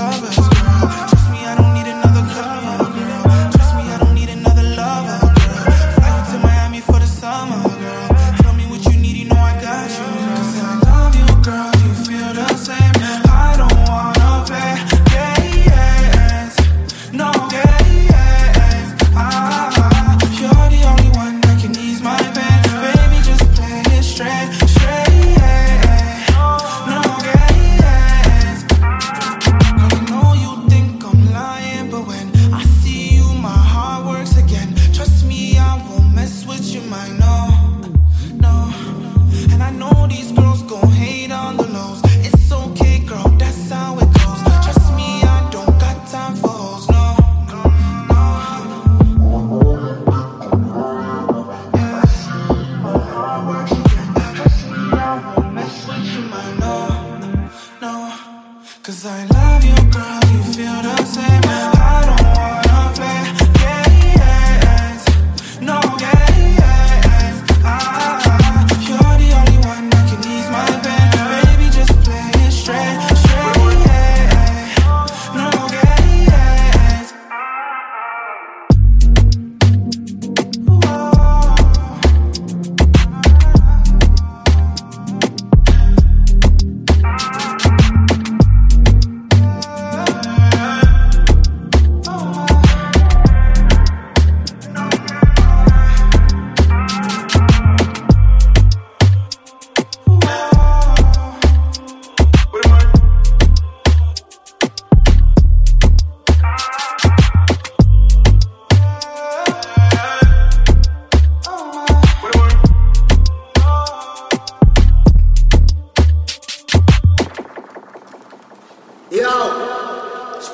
cover Yo,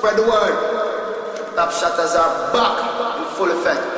spread the word. Top shutters are back in full effect.